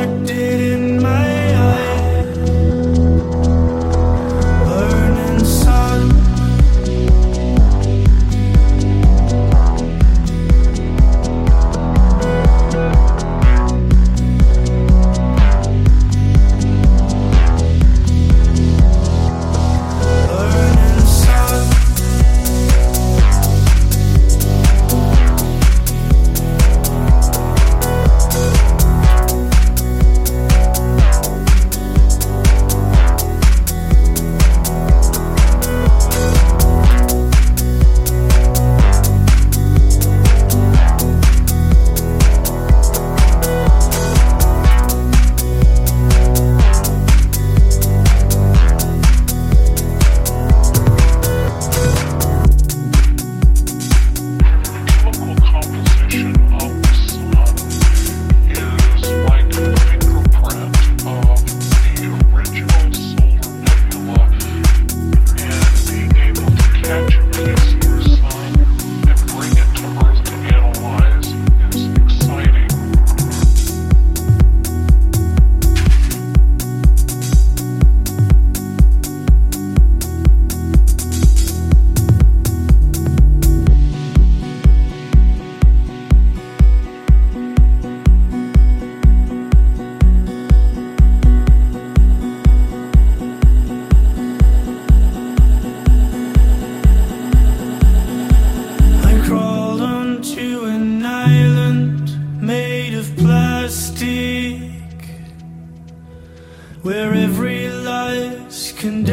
I did.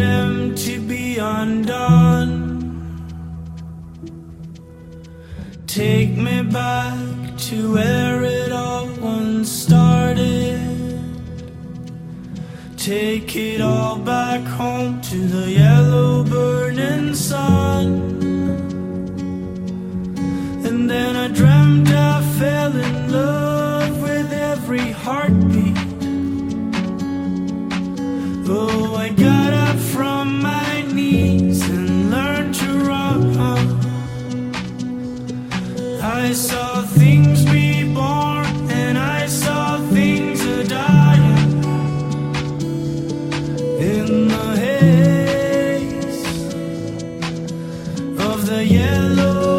them to be undone. Take me back to where it all once started. Take it all back home to the yellow. the yellow.